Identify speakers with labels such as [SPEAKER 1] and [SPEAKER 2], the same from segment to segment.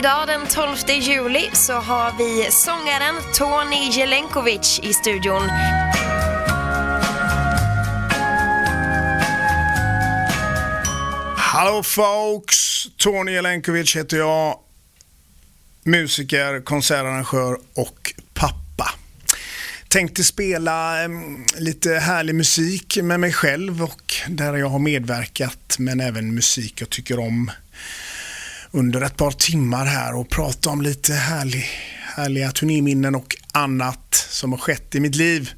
[SPEAKER 1] idag den 12 juli så har vi sångaren Tony Jelenkovic i studion.
[SPEAKER 2] Hallå folks! Tony Jelenkovic heter jag. Musiker, konsertarrangör och pappa. Tänkte spela lite härlig musik med mig själv och där jag har medverkat men även musik jag tycker om under ett par timmar här och prata om lite härlig, härliga turnéminnen och annat som har skett i mitt liv.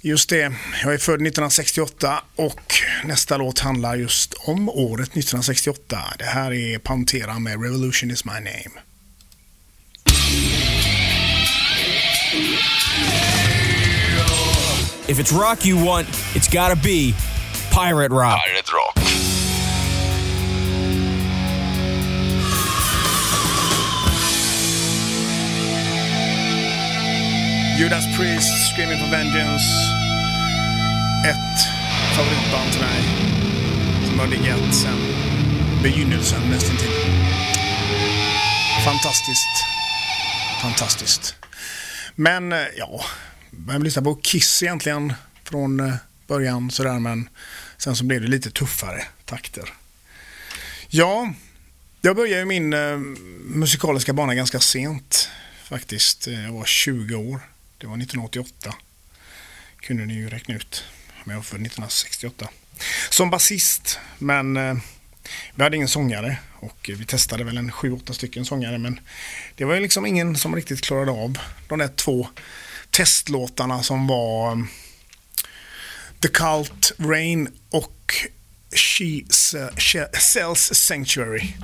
[SPEAKER 2] Just det, jag är född 1968 och nästa låt handlar just om året 1968. Det här är Pantera med Revolution is my name.
[SPEAKER 3] If it's rock you want, it's gotta be pirate rock.
[SPEAKER 4] Pirate Rock.
[SPEAKER 2] Judas Priest, Screaming for Vengeance. Ett favoritband till mig. Som har diggat sen begynnelsen nästan till. Fantastiskt. Fantastiskt. Men eh, ja, Vem lyssnar på Kiss egentligen från eh, början sådär men sen så blev det lite tuffare takter. Ja, jag började ju min eh, musikaliska bana ganska sent faktiskt. Jag var 20 år. Det var 1988. Kunde ni ju räkna ut. Men jag var född 1968. Som basist, men eh, vi hade ingen sångare och vi testade väl en 7-8 stycken sångare men det var ju liksom ingen som riktigt klarade av de där två testlåtarna som var um, The Cult Rain och She Sells Sanctuary.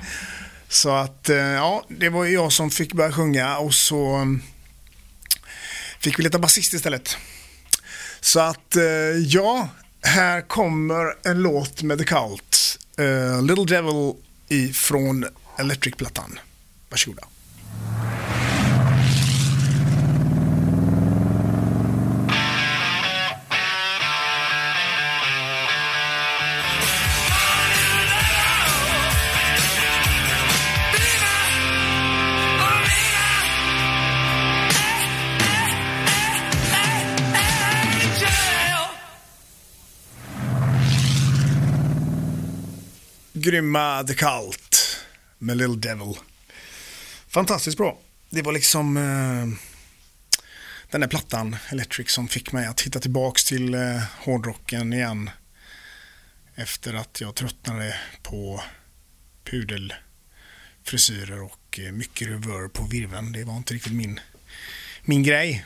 [SPEAKER 2] Så att eh, ja, det var jag som fick börja sjunga och så eh, fick vi leta basist istället. Så att eh, ja, här kommer en låt med The Cult. Uh, Little Devil ifrån Electric-plattan. Varsågoda. Grymma The Cult med Little Devil. Fantastiskt bra. Det var liksom eh, den där plattan, Electric, som fick mig att hitta tillbaks till eh, hårdrocken igen. Efter att jag tröttnade på pudelfrisyrer och eh, mycket reverb på virven. Det var inte riktigt min, min grej.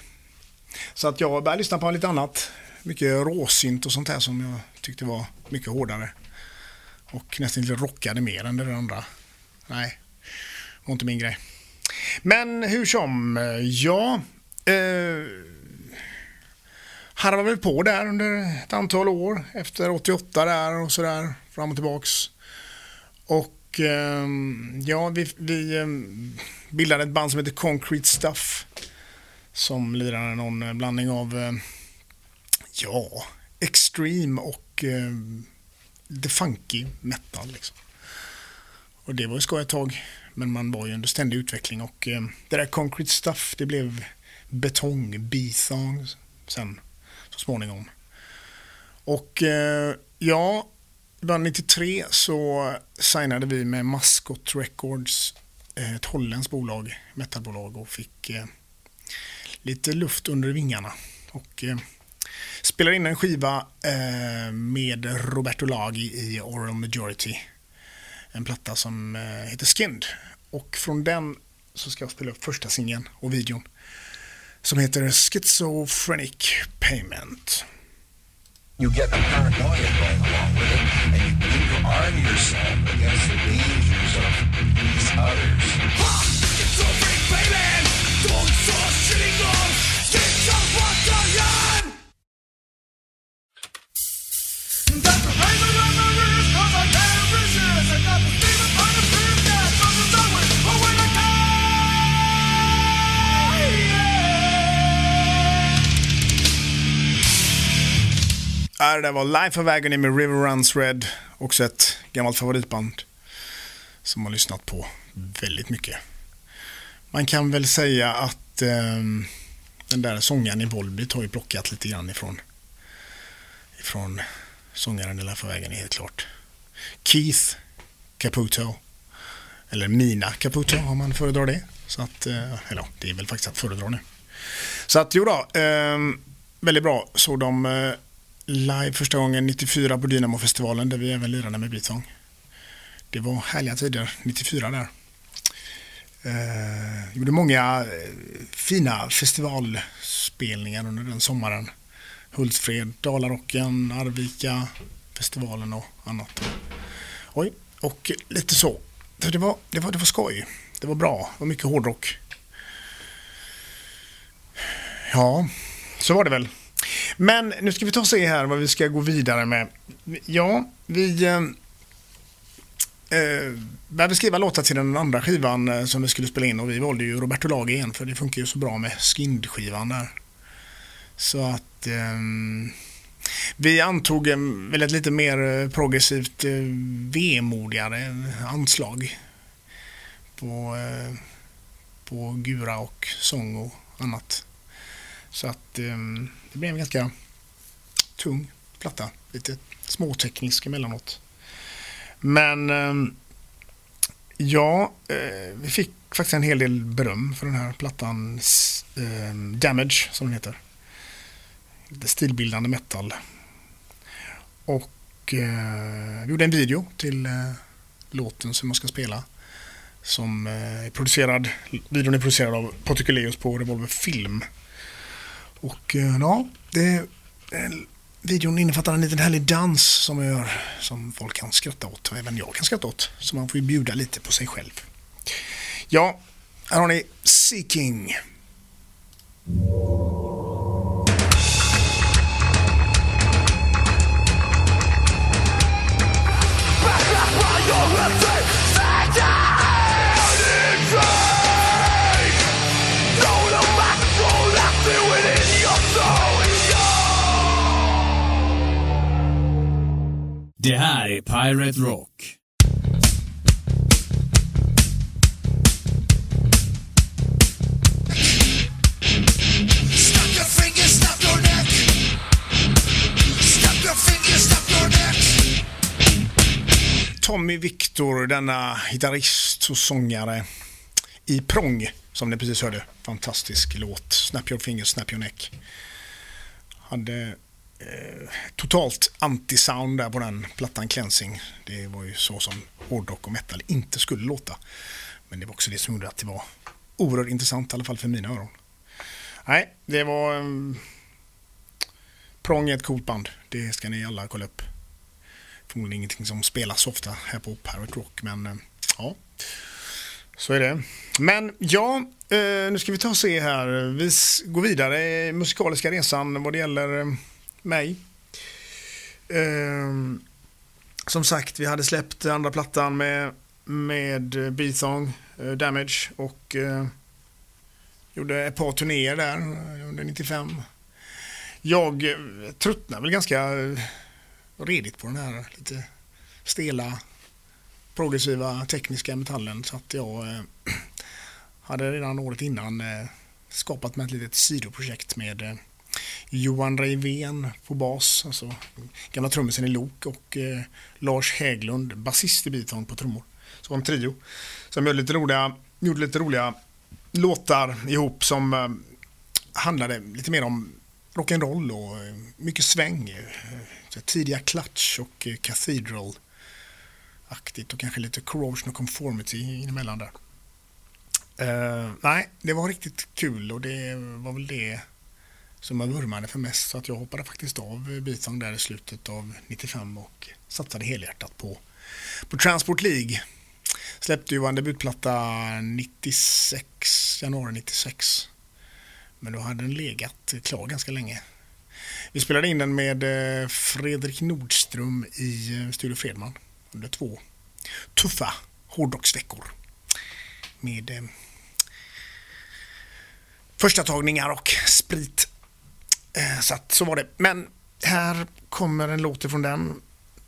[SPEAKER 2] Så att jag började lyssna på lite annat. Mycket råsynt och sånt här som jag tyckte var mycket hårdare. Och nästan rockade mer än det andra. Nej, var inte min grej. Men hur som, ja. Eh, harvade väl på där under ett antal år. Efter 88 där och sådär. Fram och tillbaks. Och eh, ja, vi, vi eh, bildade ett band som heter Concrete Stuff. Som lirade någon blandning av, eh, ja, extreme och eh, lite funky metal. Liksom. Och det var ju skoj ett tag. Men man var ju under ständig utveckling och eh, det där Concrete Stuff det blev betong B-songs sen så småningom. Och eh, ja, i början 93 så signade vi med Mascot Records, eh, ett holländskt bolag, metalbolag och fick eh, lite luft under vingarna. Och eh, Spelar in en skiva eh, med Roberto Lagi i Oral Majority. En platta som eh, heter Skinned. Och från den så ska jag spela upp första singeln och videon. Som heter Schizophrenic Payment.
[SPEAKER 5] You get the paranoia going along with it, and you need to arm yourself against the dangers of these others.
[SPEAKER 6] Ha! Schizophrenic payment! Don't så shitting on!
[SPEAKER 2] Ja, det där var Life of Agony med River Runs Red. Också ett gammalt favoritband som har lyssnat på väldigt mycket. Man kan väl säga att eh, den där sångaren i Volbeat har ju plockat lite grann ifrån, ifrån sångaren i Life of Agony helt klart. Keith Caputo. Eller Mina Caputo om man föredrar det. Så att, eh, eller ja, det är väl faktiskt att föredra nu. Så att jo då, eh, väldigt bra. Så de eh, live första gången 94 på Dynamo-festivalen där vi även lirade med Beatsong. Det var härliga tider, 94 där. Eh, gjorde många eh, fina festivalspelningar under den sommaren. Hultsfred, Dalarocken, Arvika, festivalen och annat. Oj, och lite så. Så Det var, det var, det var skoj. Det var bra. Det var mycket hårdrock. Ja, så var det väl. Men nu ska vi ta och se här vad vi ska gå vidare med. Ja, vi eh, eh började skriva låtar till den andra skivan eh, som vi skulle spela in och vi valde ju Roberto Lager igen för det funkar ju så bra med Skind-skivan där. Så att eh, vi antog en, väl ett lite mer progressivt, eh, vemodigare anslag på, eh, på gura och sång och annat. Så att eh, det blev en ganska tung platta. Lite småteknisk emellanåt. Men eh, ja, eh, vi fick faktiskt en hel del beröm för den här plattan ehm, Damage som den heter. Lite stilbildande metal. Och eh, vi gjorde en video till eh, låten som man ska spela. Som eh, är producerad, videon är producerad av Patrik Eléus på Revolver Film. Och eh, ja, det, eh, videon innefattar en liten härlig dans som jag gör som folk kan skratta åt och även jag kan skratta åt. Så man får ju bjuda lite på sig själv. Ja, här har ni Seeking.
[SPEAKER 3] Det här är Pirate Rock.
[SPEAKER 6] Snap your fingers, snap your neck. Snap your fingers, snap your neck.
[SPEAKER 2] Tommy Victor, denna gitarrist och sångare i Prång, som ni precis hörde. Fantastisk låt. Snap your fingers, snap your neck. Hade eh, totalt anti-sound där på den plattan Cleansing. Det var ju så som hårdrock och metal inte skulle låta. Men det var också det som gjorde att det var oerhört intressant, i alla fall för mina öron. Nej, det var... Um, Prång är ett coolt band. Det ska ni alla kolla upp förmodligen ingenting som spelas så ofta här på Pirate Rock, men eh, ja. Så är det. Men ja, eh, nu ska vi ta och se här. Vi går vidare i musikaliska resan vad det gäller ehm, mig. Um, som sagt, vi hade släppt andra plattan med, med eh, Beathong, uh, eh, Damage och uh, gjorde ett par turnéer där under 95. Jag uh, tröttnade väl ganska redigt på den här lite stela progressiva tekniska metallen så att jag eh, hade redan året innan eh, skapat mig ett litet sidoprojekt med eh, Johan Reivén på bas, alltså gamla trummisen i Lok och eh, Lars Häglund, basist i Beaton på trummor. Så var en trio som gjorde lite roliga, gjorde lite roliga låtar ihop som eh, handlade lite mer om rock'n'roll och eh, mycket sväng. Eh, så tidiga clutch och eh, cathedral-aktigt och kanske lite corrosion och conformity emellan där. Uh, nej, det var riktigt kul och det var väl det som jag vurmade för mest så att jag hoppade faktiskt av Beatsong där i slutet av 95 och satsade helhjärtat på, på Transport League. Släppte ju en debutplatta 96, januari 96. Men då hade den legat klar ganska länge. Vi spelade in den med eh, Fredrik Nordström i eh, Studio Fredman under två tuffa hårdrocksveckor. Med eh, första tagningar och sprit. Eh, så att så var det. Men här kommer en låt ifrån den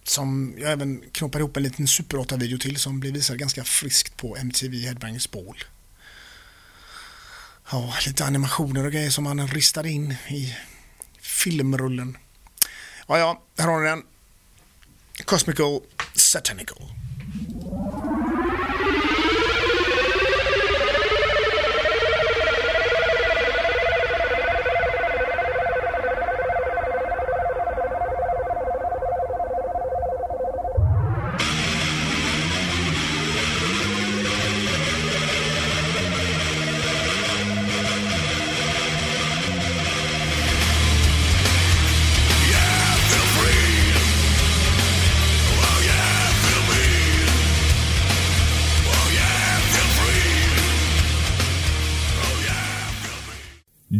[SPEAKER 2] som jag även knoppar ihop en liten Super 8-video till som blir visad ganska friskt på MTV Headbangers Ball. Ja, lite animationer och grejer som man ristar in i filmrullen. Ja, ja, här har ni den. Cosmical Satanical.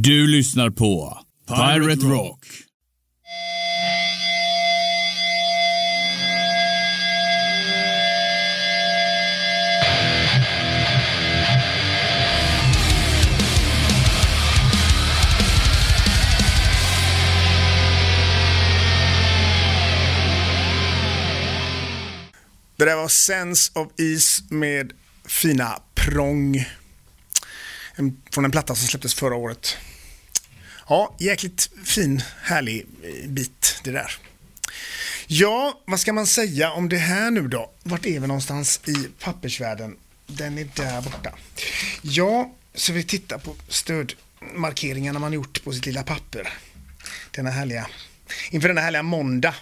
[SPEAKER 3] Du lyssnar på Pirate Rock.
[SPEAKER 2] Det där var Sense of Ease med fina prång. Från en platta som släpptes förra året. Ja, jäkligt fin, härlig eh, bit det där. Ja, vad ska man säga om det här nu då? Vart är vi någonstans i pappersvärlden? Den är där borta. Ja, så vi tittar på stödmarkeringarna man gjort på sitt lilla papper. Denna härliga, inför denna härliga måndag.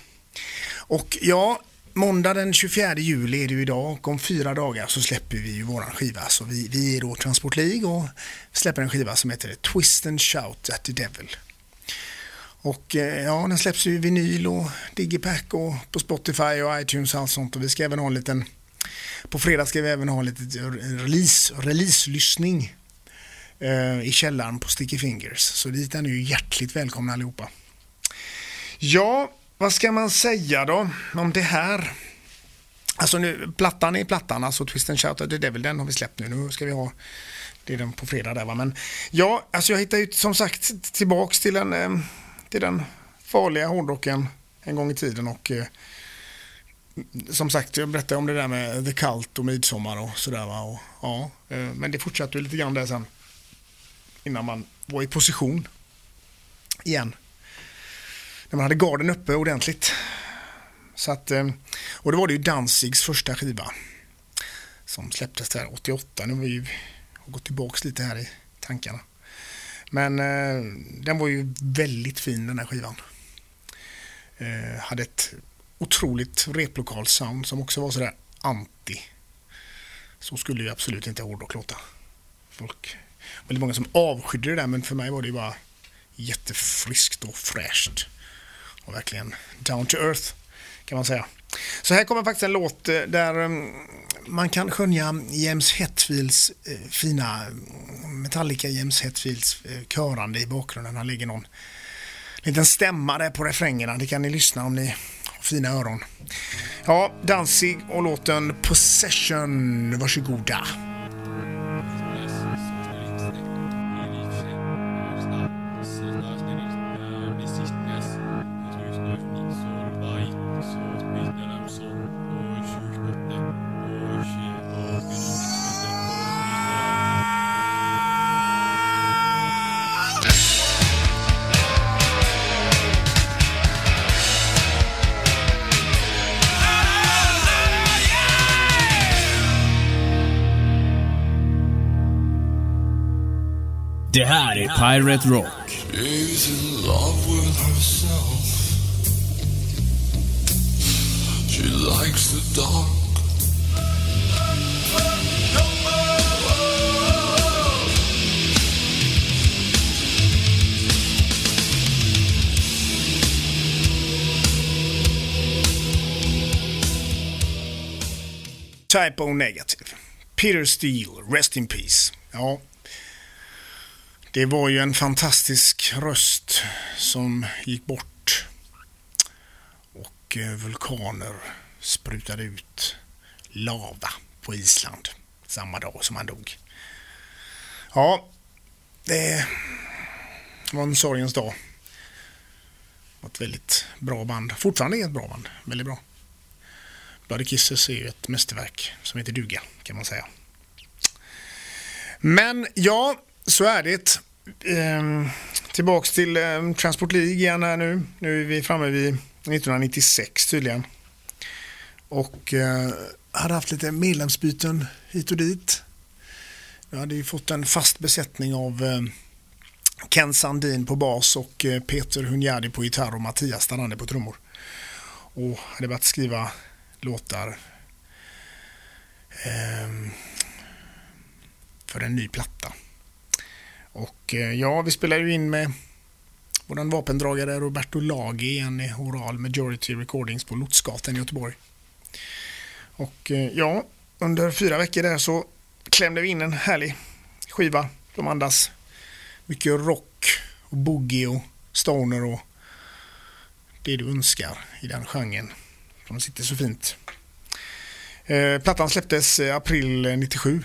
[SPEAKER 2] Och ja, måndag den 24 juli är det ju idag och om fyra dagar så släpper vi ju våran skiva. Så vi, vi är då Transport League och släpper en skiva som heter Twist and Shout at the Devil. Och eh, ja, den släpps ju i vinyl och digipack och på Spotify och iTunes och allt sånt. Och vi ska även ha en liten, på fredag ska vi även ha en liten release, release-lyssning eh, i källaren på Sticky Fingers. Så dit är ni ju hjärtligt välkomna allihopa. Ja, vad ska man säga då om det här? Alltså nu, plattan är plattan, alltså Twist and Shout, det är väl den har vi släppt nu. Nu ska vi ha, det är den på fredag där va. Men ja, alltså jag hittar ju som sagt tillbaks till den, eh, till den farliga hårdrocken en gång i tiden och eh, som sagt, jag berättade om det där med The Cult och Midsommar och sådär va. Och, ja, eh, men det fortsatte ju lite grann där sen. Innan man var i position igen när man hade garden uppe ordentligt. Så att, eh, och då var det ju Danzigs första skiva som släpptes där 88. Nu har vi ju gått tillbaks lite här i tankarna. Men eh, den var ju väldigt fin den här skivan. Eh, hade ett otroligt replokalsound som också var sådär anti. Så skulle ju absolut inte hårdrock låta. Folk, väldigt många som avskydde det där men för mig var det ju bara jättefriskt och fräscht och verkligen down to earth kan man säga. Så här kommer faktiskt en låt eh, där eh, man kan skönja James Hetfields eh, fina mm, Metallica James Hetfields körande i bakgrunden. Han ligger någon liten stämma där på refrängerna. Det kan ni lyssna om ni har fina öron. Ja, Danzig och låten Possession. Varsågoda.
[SPEAKER 3] Det Pirate Rock.
[SPEAKER 5] is in love with herself. She likes the dark.
[SPEAKER 2] Typo Negative. Peter Steele, Rest in Peace. Ja, det var ju en fantastisk röst som gick bort. Och eh, vulkaner sprutade ut lava på Island samma dag som han dog. Ja, det var en sorgens dag. Det var ett väldigt bra band. Fortfarande är ett bra band. Väldigt bra. Bloody Kisses är ju ett mästerverk som heter duga kan man säga. Men ja, så är det. Ehm, tillbaks till eh, Transport League igen här nu. Nu är vi framme vid 1996 tydligen. Och eh, hade haft lite medlemsbyten hit och dit. Jag hade ju fått en fast besättning av eh, Ken Sandin på bas och eh, Peter Hunjadi på gitarr och Mattias Stanander på trummor. Och hade börjat skriva låtar ehm, för en ny platta. Och eh, ja, vi spelade ju in med vår vapendragare Roberto Lagi i en Oral Majority Recordings på Lotsgatan i Göteborg. Och eh, ja, under fyra veckor där så klämde vi in en härlig skiva som andas mycket rock och boogie och stoner och det du önskar i den genren. De sitter så fint. Eh, plattan släpptes i april 97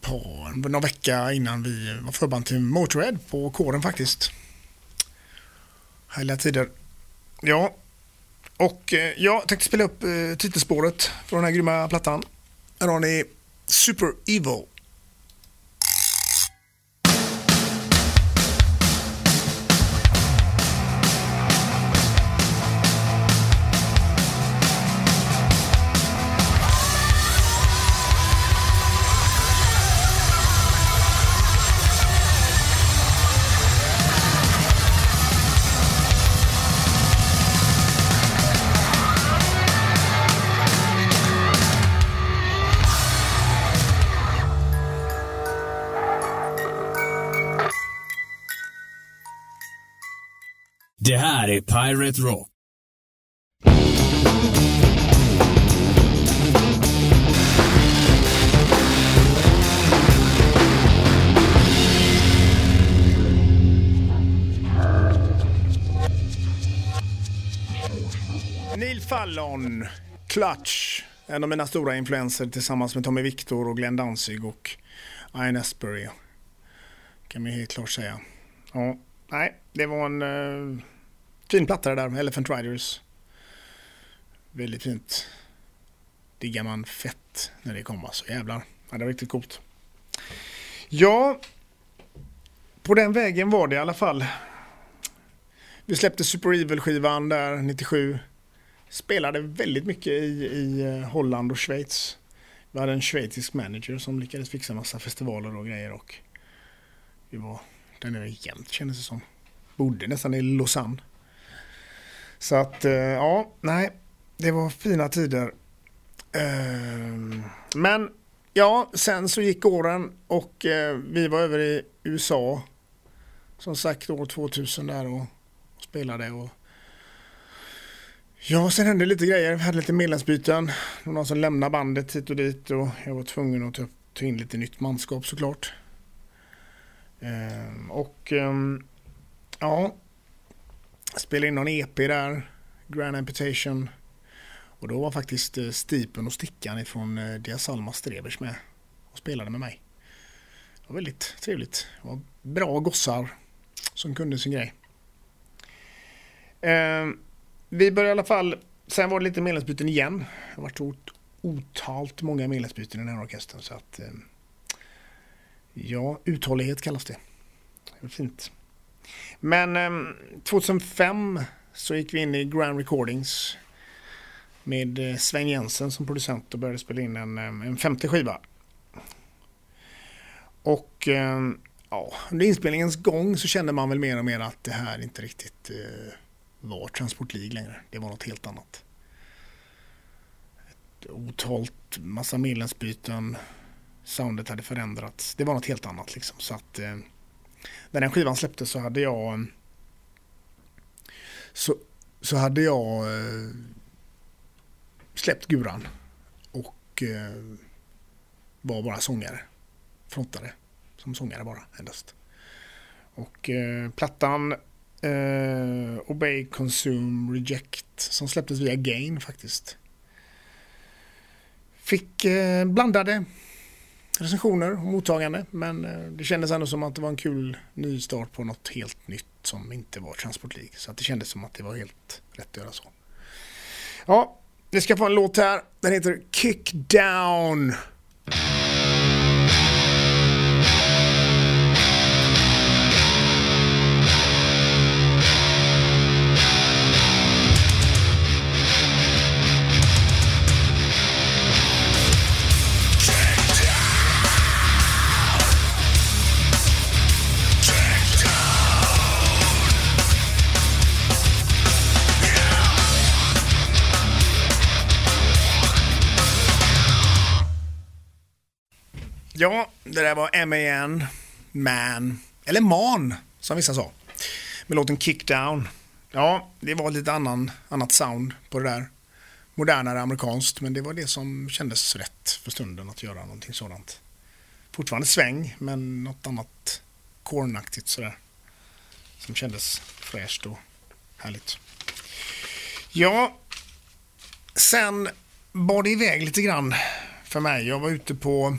[SPEAKER 2] på någon vecka innan vi var förband till Motörhead på kåren faktiskt. Härliga tider. Ja, och eh, jag tänkte spela upp eh, titelspåret från den här grymma plattan. Här har ni Super Evil.
[SPEAKER 3] Pirate Rock.
[SPEAKER 2] Neil Fallon, Clutch. En av mina stora influenser tillsammans med Tommy Victor och Glenn Danzig och Ian Asbury. Kan man helt klart säga. Ja, nej, det var en uh, fin platta det där, Elephant Riders. Väldigt fint. Diggar man fett när det kommer, så jävlar. Ja, det var riktigt coolt. Ja, på den vägen var det i alla fall. Vi släppte Super Evil-skivan där 97. Spelade väldigt mycket i, i eh, Holland och Schweiz. Vi hade en schweizisk manager som lyckades fixa massa festivaler och grejer och vi var där nere jämt kändes det som. Bodde nästan i Lausanne. Så att, eh, ja, nej, det var fina tider. Ehm, men ja, sen så gick åren och eh, vi var över i USA. Som sagt år 2000 där och, och spelade och Ja, sen hände lite grejer. Vi hade lite medlemsbyten. Någon som lämnade bandet hit och dit och jag var tvungen att ta, ta in lite nytt manskap såklart. Ehm, och ehm, ja, spelade in någon EP där, Grand Amputation. Och då var faktiskt eh, Stipen och Stickan ifrån eh, Dias Alma Strebers med och spelade med mig. Det var väldigt trevligt. Det var bra gossar som kunde sin grej. Eh, vi började i alla fall, sen var det lite medlemsbyten igen. Det har varit ot- otalt många medlemsbyten i den här orkestern så att eh, ja, uthållighet kallas det. Det är fint. Men eh, 2005 så gick vi in i Grand Recordings med eh, Sven Jensen som producent och började spela in en, ehm, en femte skiva. Och eh, ja, under inspelningens gång så kände man väl mer och mer att det här inte riktigt eh, var Transport League längre. Det var något helt annat. Ett otalt massa medlemsbyten. Soundet hade förändrats. Det var något helt annat liksom. Så att eh, när den skivan släpptes så hade jag eh, så, så hade jag eh, släppt Guran och eh, var bara sångare. Frontade som sångare bara endast. Och eh, plattan eh, Obey, Consume, Reject som släpptes via Gain faktiskt. Fick eh, blandade recensioner och mottagande men eh, det kändes ändå som att det var en kul nystart på något helt nytt som inte var Transport League. Så att det kändes som att det var helt rätt att göra så. Ja, ni ska få en låt här. Den heter Kick Down. Där var M.A.N. Man, eller Man, som vissa sa. Med låten Kick Down. Ja, det var lite annan, annat sound på det där. Modernare amerikanskt, men det var det som kändes rätt för stunden att göra någonting sådant. Fortfarande sväng, men något annat kornaktigt sådär. Som kändes fräscht och härligt. Ja, sen bar det iväg lite grann för mig. Jag var ute på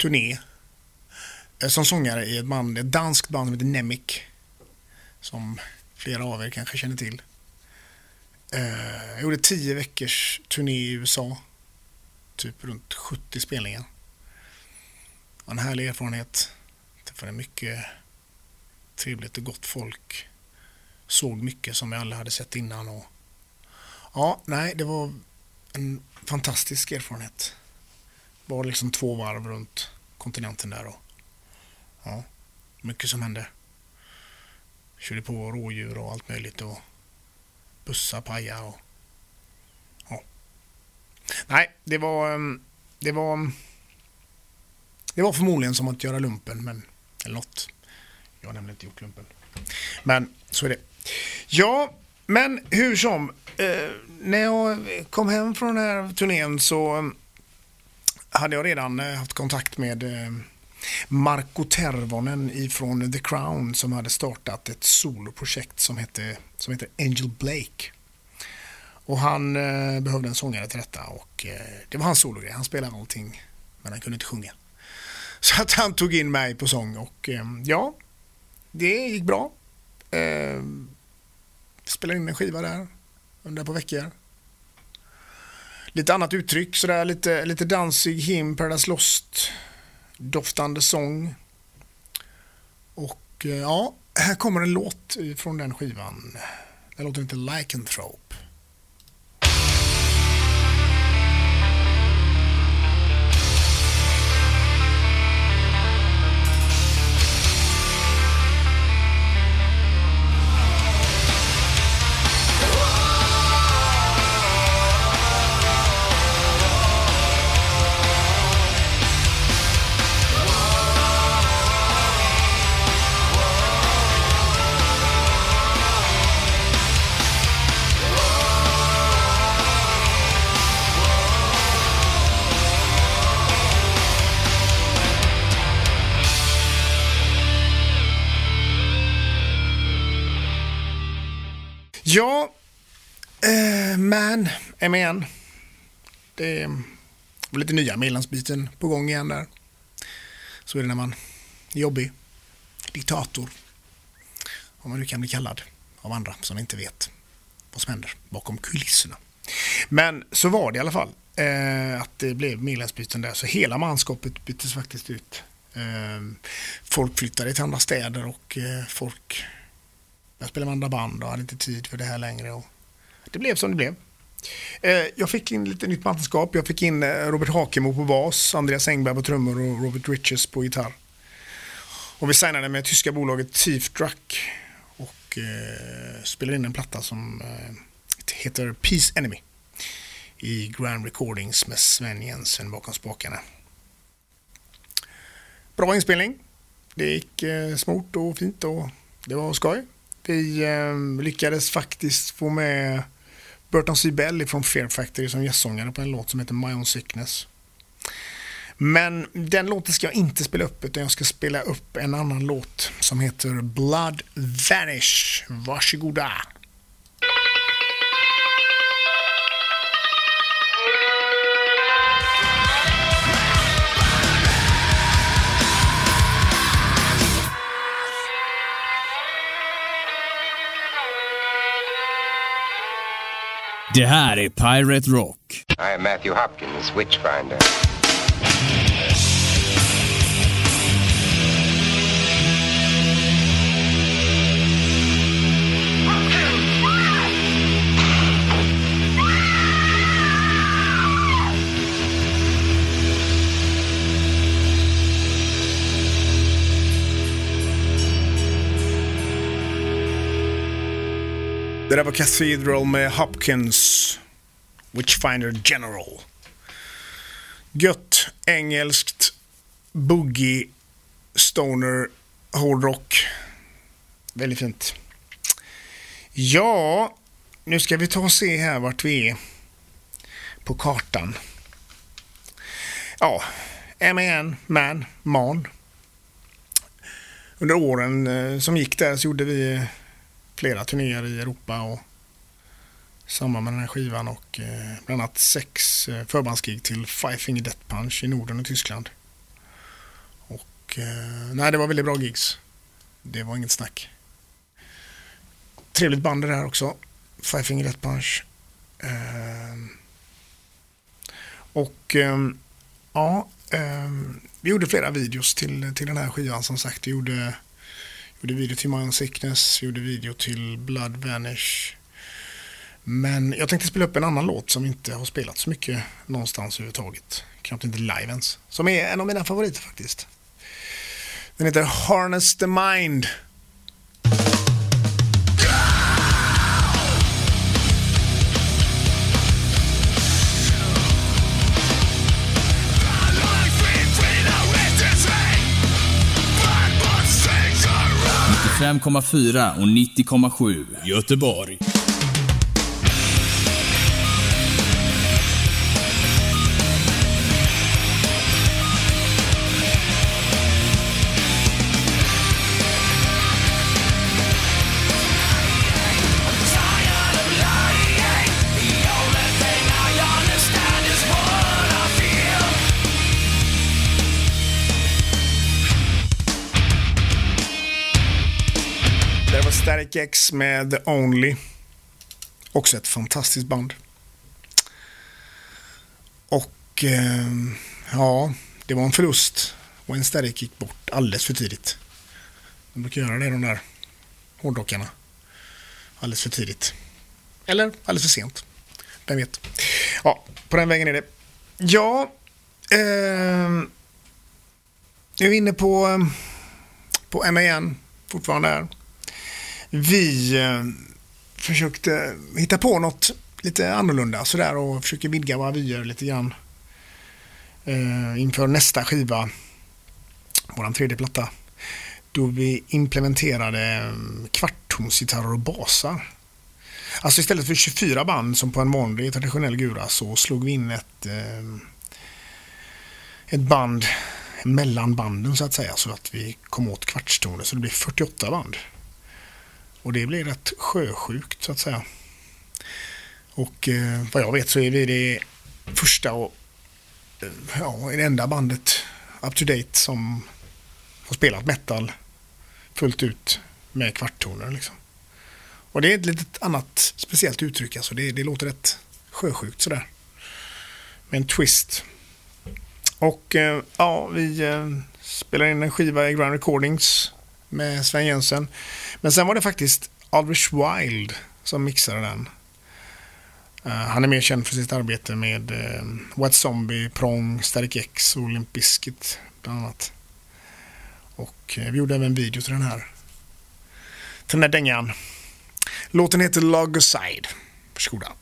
[SPEAKER 2] turné eh, som sångare i ett band, ett danskt band som heter Nemic. Som flera av er kanske känner till. Eh, jag gjorde tio veckors turné i USA. Typ runt 70 spelningar. En härlig erfarenhet. Träffade mycket trevligt och gott folk. Såg mycket som jag aldrig hade sett innan. Och... Ja, nej, det var en fantastisk erfarenhet. Var liksom två varv runt kontinenten där. Och... Ja, mycket som hände. Körde på rådjur och allt möjligt. och bussar pajade och... Ja. Nej, det var... Ehm, det var... Det var förmodligen som att göra lumpen, men... Eller något. Jag har nämligen inte gjort lumpen. Men så är det. Ja, men hur som. Eh, när jag kom hem från den här turnén så eh, hade jag redan eh, haft kontakt med eh, Marco Tervonen ifrån The Crown som hade startat ett soloprojekt som hette, som hette Angel Blake. Och han eh, behövde en sångare till detta och eh, det var hans sologrej. Han spelade allting men han kunde inte sjunga. Så att han tog in mig på sång och eh, ja, det gick bra. Eh, spelade in en skiva där under ett par veckor. Lite annat uttryck sådär, lite, lite dansig him, Paradise Lost, doftande sång. Och eh, ja, här kommer en låt från den skivan. Den låter inte Lycanthrope. Man, Det var lite nya medlemsbyten på gång igen där. Så är det när man är jobbig. Diktator. Vad man nu kan bli kallad av andra som inte vet vad som händer bakom kulisserna. Men så var det i alla fall. Eh, att det blev medlemsbyten där. Så hela manskapet byttes faktiskt ut. Eh, folk flyttade till andra städer och eh, folk jag spelade med andra band och hade inte tid för det här längre. Och det blev som det blev. Eh, jag fick in lite nytt manskap. Jag fick in eh, Robert Hakemo på bas, Andreas Engberg på trummor och Robert Riches på gitarr. Och vi signade med tyska bolaget Thief Druck och eh, spelade in en platta som eh, heter Peace Enemy i Grand Recordings med Sven Jensen bakom spakarna. Bra inspelning. Det gick eh, smort och fint och det var skoj. Vi eh, lyckades faktiskt få med Burton C. Från Fear Factory som gästsångare på en låt som heter My Own Sickness. Men den låten ska jag inte spela upp utan jag ska spela upp en annan låt som heter Blood Vanish. Varsågoda!
[SPEAKER 3] Det här är Pirate Rock.
[SPEAKER 4] I am Matthew Hopkins, Witchfinder.
[SPEAKER 2] Det där var Cathedral med Hopkins, Witchfinder General. Gött, engelskt, boogie, stoner, hårdrock. Väldigt fint. Ja, nu ska vi ta och se här vart vi är på kartan. Ja, MAN, Man, Man. Under åren eh, som gick där så gjorde vi eh, flera turnéer i Europa och i samband med den här skivan och eh, bland annat sex eh, förbandsgig till Five Finger Death Punch i Norden och Tyskland. Och eh, nej, det var väldigt bra gigs. Det var inget snack. Trevligt band det där också. Five Finger Death Punch. Och ehm, ja, ehm, vi gjorde flera videos till, till den här skivan som sagt. Vi gjorde Gjorde video till My Sickness, gjorde video till Blood Vanish. Men jag tänkte spela upp en annan låt som inte har spelats så mycket någonstans överhuvudtaget. Knappt inte live ens. Som är en av mina favoriter faktiskt. Den heter Harness the Mind.
[SPEAKER 3] På 5,4 och 90,7 Göteborg.
[SPEAKER 2] Det X med The Only. Också ett fantastiskt band. Och eh, ja, det var en förlust. When Static gick bort alldeles för tidigt. De brukar göra det de där hårdrockarna. Alldeles för tidigt. Eller alldeles för sent. Vem vet. Ja, på den vägen är det. Ja, eh, nu är vi inne på, ehm, på MAN fortfarande här. Vi eh, försökte hitta på något lite annorlunda sådär och försöker vidga våra vyer lite grann. Eh, inför nästa skiva, våran tredje platta. Då vi implementerade mm, kvarttonsgitarrer och basar. Alltså istället för 24 band som på en vanlig traditionell gura så slog vi in ett, eh, ett band mellan banden så att säga så att vi kom åt kvartstoner så det blir 48 band. Och det blir rätt sjösjukt så att säga. Och eh, vad jag vet så är vi det första och eh, ja, det enda bandet up to date som har spelat metal fullt ut med kvarttoner. Liksom. Och det är ett litet annat speciellt uttryck. Alltså det, det låter rätt sjösjukt sådär. Med en twist. Och eh, ja, vi eh, spelar in en skiva i Grand Recordings med Sven Jensen. Men sen var det faktiskt Aldrich Wild som mixade den. Uh, han är mer känd för sitt arbete med eh, uh, White Zombie, Prong, Static X och Limp Bizkit bland annat. Och uh, vi gjorde även en video till den här. Till den här dängan. Låten heter Logoside. Varsågoda.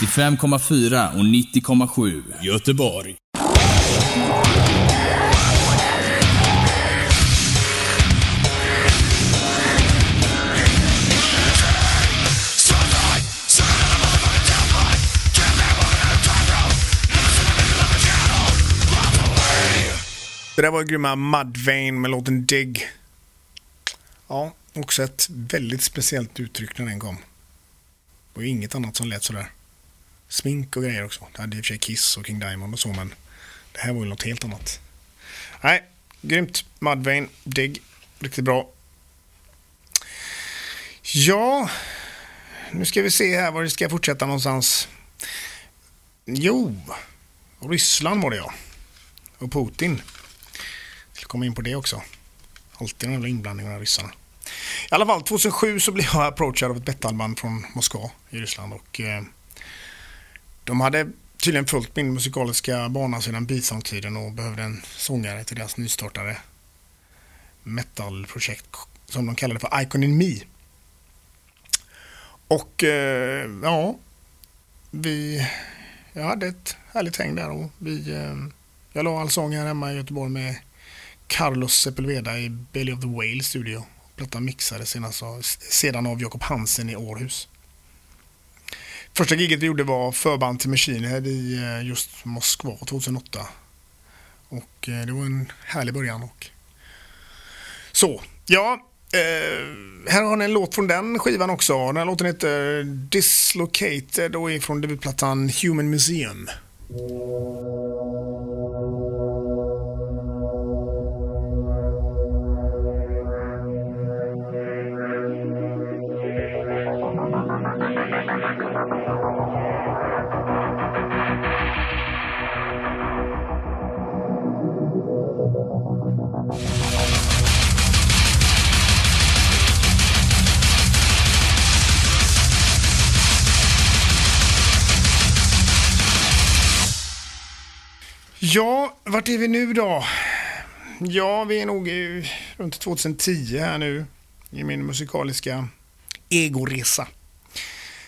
[SPEAKER 3] 95,4 och 90,7 Göteborg.
[SPEAKER 2] Det där var grymma Mudvayne med låten Dig. Ja, också ett väldigt speciellt uttryck när den kom. Det var inget annat som lät sådär smink och grejer också. Det hade i och för sig Kiss och King Diamond och så, men det här var ju något helt annat. Nej, grymt. Mudvayne, digg. Riktigt bra. Ja, nu ska vi se här var det ska fortsätta någonstans. Jo, Ryssland var det ja. Och Putin. Jag ska komma in på det också. Alltid en inblandning av ryssarna. I alla fall 2007 så blev jag approachad av ett bettalband från Moskva i Ryssland och eh, de hade tydligen följt min musikaliska bana sedan Beatsong-tiden och behövde en sångare till deras nystartade metalprojekt som de kallade för Icon in Me. Och eh, ja, vi, jag hade ett härligt häng där och vi, eh, jag la all sång här hemma i Göteborg med Carlos Sepulveda i Belly of the Whale Studio. Plattan mixades sedan av Jakob Hansen i Århus. Första giget vi gjorde var förband till Machine Head i eh, just Moskva 2008. Och eh, det var en härlig början. Och... Så, ja. Eh, här har ni en låt från den skivan också. Den här låten heter Dislocated och är från debutplattan Human Museum. Ja, vart är vi nu då? Ja, vi är nog runt 2010 här nu i min musikaliska egoresa.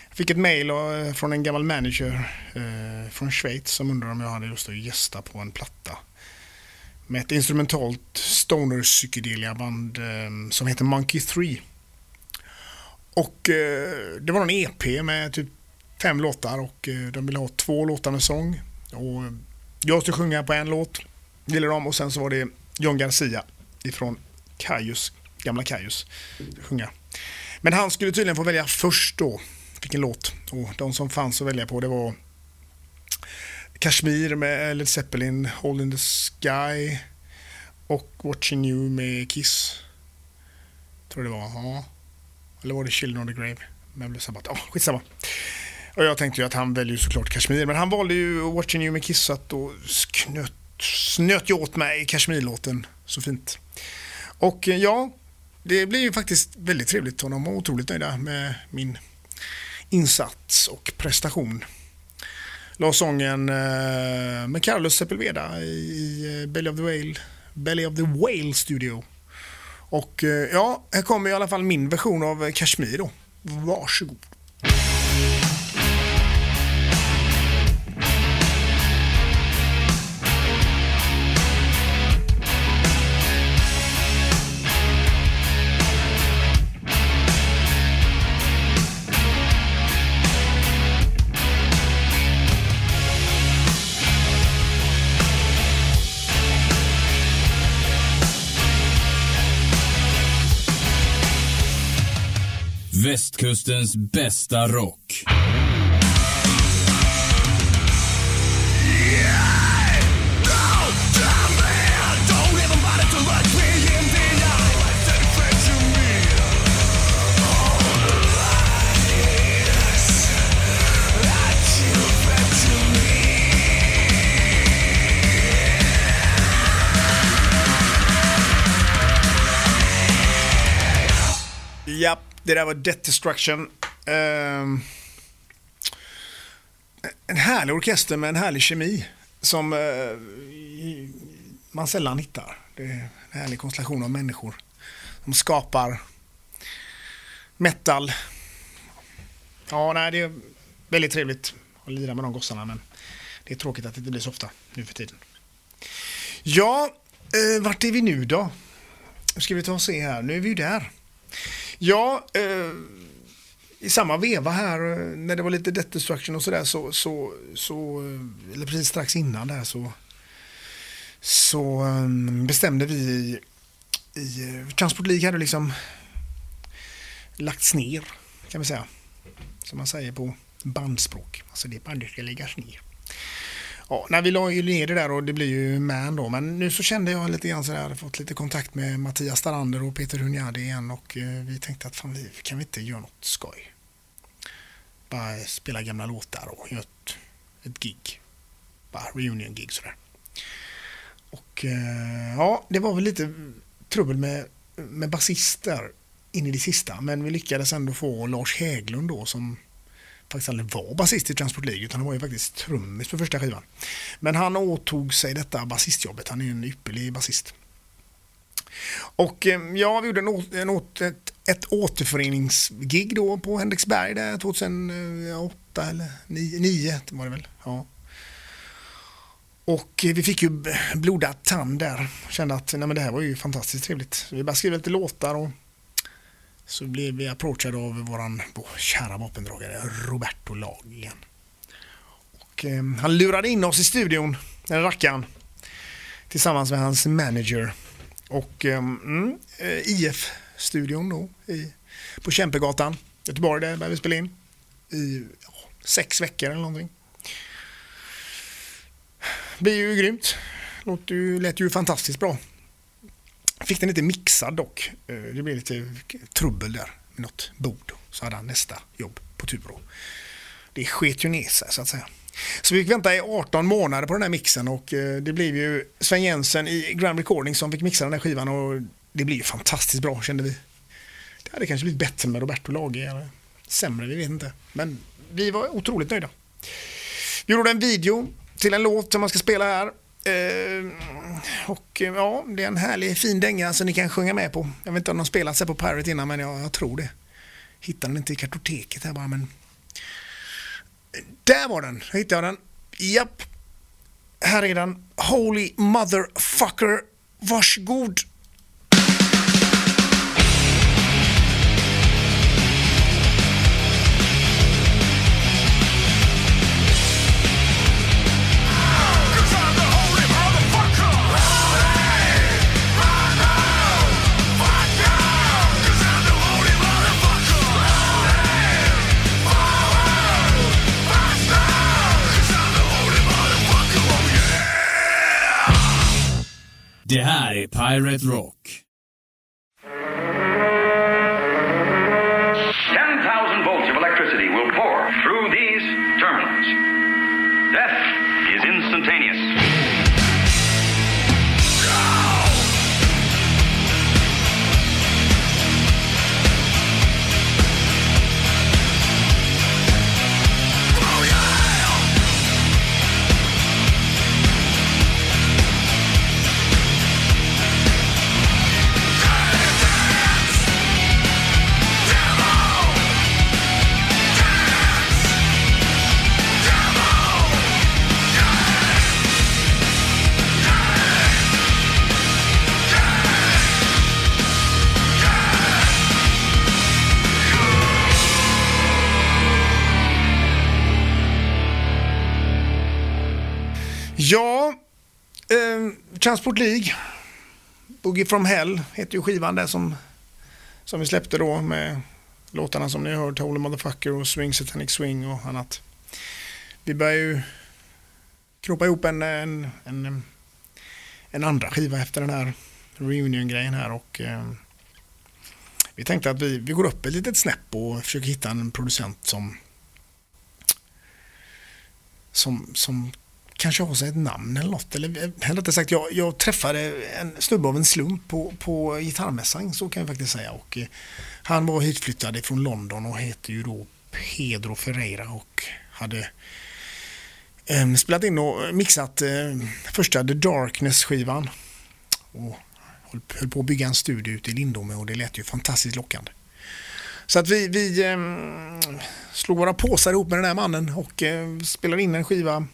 [SPEAKER 2] Jag fick ett mail eh, från en gammal manager eh, från Schweiz som undrade om jag hade lust att gästa på en platta med ett instrumentalt stoner psykedelia band eh, som heter Monkey 3. Och det var en EP med typ fem låtar och de ville ha två låtar med sång. Och jag ska sjunga på en låt, Lille Ram, och sen så var det John Garcia ifrån Kajus, gamla Kajus, sjunga. Men han skulle tydligen få välja först då, vilken låt. Och de som fanns att välja på det var Kashmir med Led Zeppelin, Hole in the Sky och Watching You med Kiss. Tror det var, ja. Eller var det Children of the Grave med Black Sabbath? Ja, skitsamma. Och jag tänkte ju att han väljer såklart Kashmir, men han valde ju Watching You med Kiss och knöt, snöt ju åt mig Kashmir-låten så fint. Och eh, ja, det blir ju faktiskt väldigt trevligt och de var otroligt nöjda med min insats och prestation. La sången eh, med Carlos Sepulveda i eh, Belly of the Whale, Belly of the Whale Studio. Och eh, ja, här kommer i alla fall min version av Kashmir då. Varsågod.
[SPEAKER 3] Västkustens bästa rock.
[SPEAKER 2] Japp, det där var Death Destruction. Ehm, en härlig orkester med en härlig kemi som uh, man sällan hittar. Det är en härlig konstellation av människor som skapar metal. Ja, nej, det är väldigt trevligt att lira med de gossarna men det är tråkigt att det inte blir så ofta nu för tiden. Ja, eh, vart är vi nu då? Nu ska vi ta och se här. Nu är vi ju där. Ja, eh, i samma veva här eh, när det var lite Death Destruction och sådär så, så, så, eh, eller precis strax innan där så, så eh, bestämde vi i, i Transport League hade liksom lagts ner kan vi säga. Som man säger på bandspråk. Alltså det bandet ska läggas ner. Ja, när vi la ju ner det där och det blir ju Man då. Men nu så kände jag lite grann så jag hade fått lite kontakt med Mattias Starander och Peter Hunyadi igen och eh, vi tänkte att fan, vi kan vi inte göra något skoj? Bara spela gamla låtar och göra ett, ett gig. Bara reunion-gig sådär. Och eh, ja, det var väl lite trubbel med, med basister in i det sista. Men vi lyckades ändå få Lars Häglund då som faktiskt aldrig var basist i Transport League utan han var ju faktiskt trummis på första skivan. Men han åtog sig detta basistjobbet. Han är en ypperlig basist. Och eh, ja, vi gjorde en, en, ett, ett återföreningsgig då på Henriksberg där 2008 eller 2009 var det väl. Ja. Och eh, vi fick ju blodad tand där. Kände att nej, men det här var ju fantastiskt trevligt. Så vi bara skrev lite låtar och så blev vi approachade av våran vår kära vapendragare Roberto Lag igen. Och, eh, han lurade in oss i studion, den rackaren, tillsammans med hans manager. Och eh, mm, eh, IF-studion då i, på Kämpegatan, Göteborg, där där vi spelade in i ja, sex veckor eller någonting. Det blir ju grymt. Låter ju, lät ju fantastiskt bra. Fick den inte mixad dock. Eh, det blev lite trubbel där med något bord. Så hade han nästa jobb på tur. Det sket ju ner sig så att säga. Så vi fick vänta i 18 månader på den här mixen och eh, det blev ju Sven Jensen i Grand Recording som fick mixa den här skivan och det blev ju fantastiskt bra kände vi. Det hade kanske blivit bättre med Roberto Lage eller sämre, vi vet inte. Men vi var otroligt nöjda. Vi gjorde en video till en låt som man ska spela här. Eh, och eh, ja, det är en härlig fin dänga som ni kan sjunga med på. Jag vet inte om de spelat sig på Pirate innan men jag, jag tror det. Hittar den inte i kartoteket här bara men. Där var den, Här hittade jag den. Japp. Här är den. Holy motherfucker. Varsågod.
[SPEAKER 3] Pirate Rock.
[SPEAKER 2] Transport League. Boogie from Hell heter ju skivan där som, som vi släppte då med låtarna som ni har hört, Holy Motherfucker och Swing Satanic Swing och annat. Vi börjar ju knåpa ihop en, en, en, en andra skiva efter den här reunion-grejen här och eh, vi tänkte att vi, vi går upp ett litet snäpp och försöker hitta en producent som som, som kanske har sig ett namn eller något. Eller eh, eller rättare sagt, jag, jag träffade en snubbe av en slump på, på gitarrmässan, så kan jag faktiskt säga. Och, eh, han var hitflyttad från London och heter ju då Pedro Ferreira och hade eh, spelat in och mixat eh, första The Darkness-skivan. Och höll, höll på att bygga en studio ute i Lindome och det lät ju fantastiskt lockande. Så att vi, vi eh, slog våra påsar ihop med den här mannen och eh, spelade in en skiva.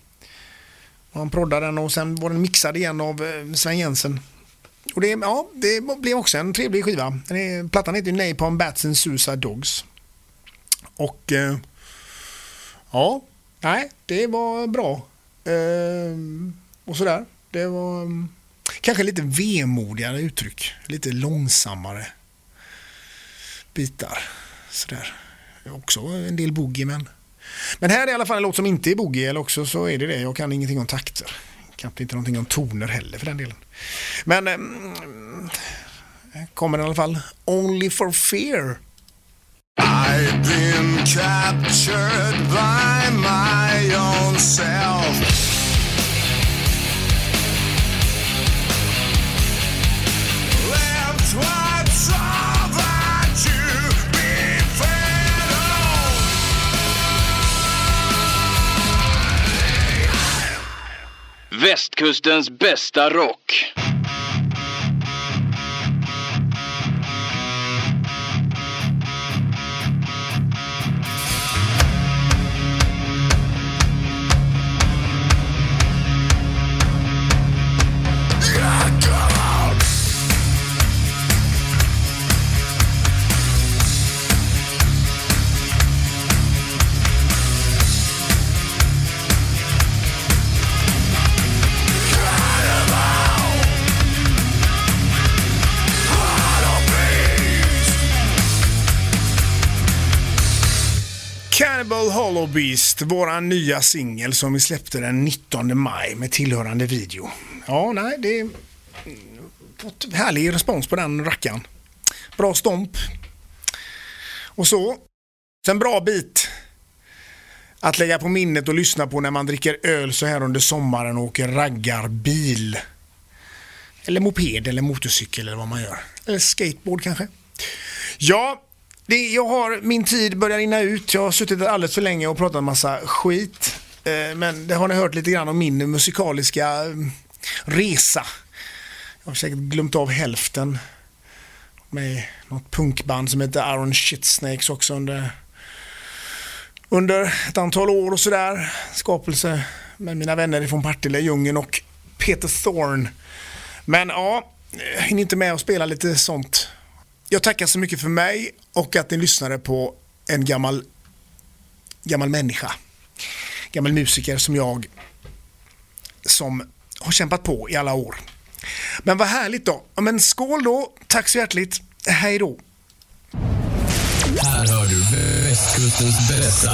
[SPEAKER 2] Och han proddade den och sen var den mixad igen av eh, Sven Jensen. Och det, ja, det blev också en trevlig skiva. Den är, plattan heter ju Napalm Bats and Suicide Dogs. Och eh, ja, nej, det var bra. Eh, och sådär. Det var mm, kanske lite vemodigare uttryck. Lite långsammare bitar. Sådär. Också en del boogie men men här är i alla fall en låt som inte är boogie eller också så är det det. Jag kan ingenting om takter. Knappt inte någonting om toner heller för den delen. Men mm, här kommer den i alla fall. Only for fear.
[SPEAKER 6] I've been captured by my own self.
[SPEAKER 7] Västkustens bästa rock.
[SPEAKER 2] Cannibal Beast, våran nya singel som vi släppte den 19 maj med tillhörande video. Ja, nej, det är fått härlig respons på den rackaren. Bra stomp. Och så, en bra bit att lägga på minnet och lyssna på när man dricker öl så här under sommaren och åker raggarbil. Eller moped eller motorcykel eller vad man gör. Eller skateboard kanske. Ja, det, jag har, min tid börjar rinna ut. Jag har suttit alldeles för länge och pratat en massa skit. Eh, men det har ni hört lite grann om min musikaliska eh, resa. Jag har säkert glömt av hälften. Med något punkband som heter Iron Shitsnakes också under, under ett antal år och sådär. Skapelse med mina vänner från Partille, Ljungen och Peter Thorn. Men ja, jag hinner inte med att spela lite sånt. Jag tackar så mycket för mig och att ni lyssnade på en gammal, gammal människa. Gammal musiker som jag som har kämpat på i alla år. Men vad härligt då. Ja, Men skål då. Tack så hjärtligt. Hej då.
[SPEAKER 3] Här hör du västkustens bästa.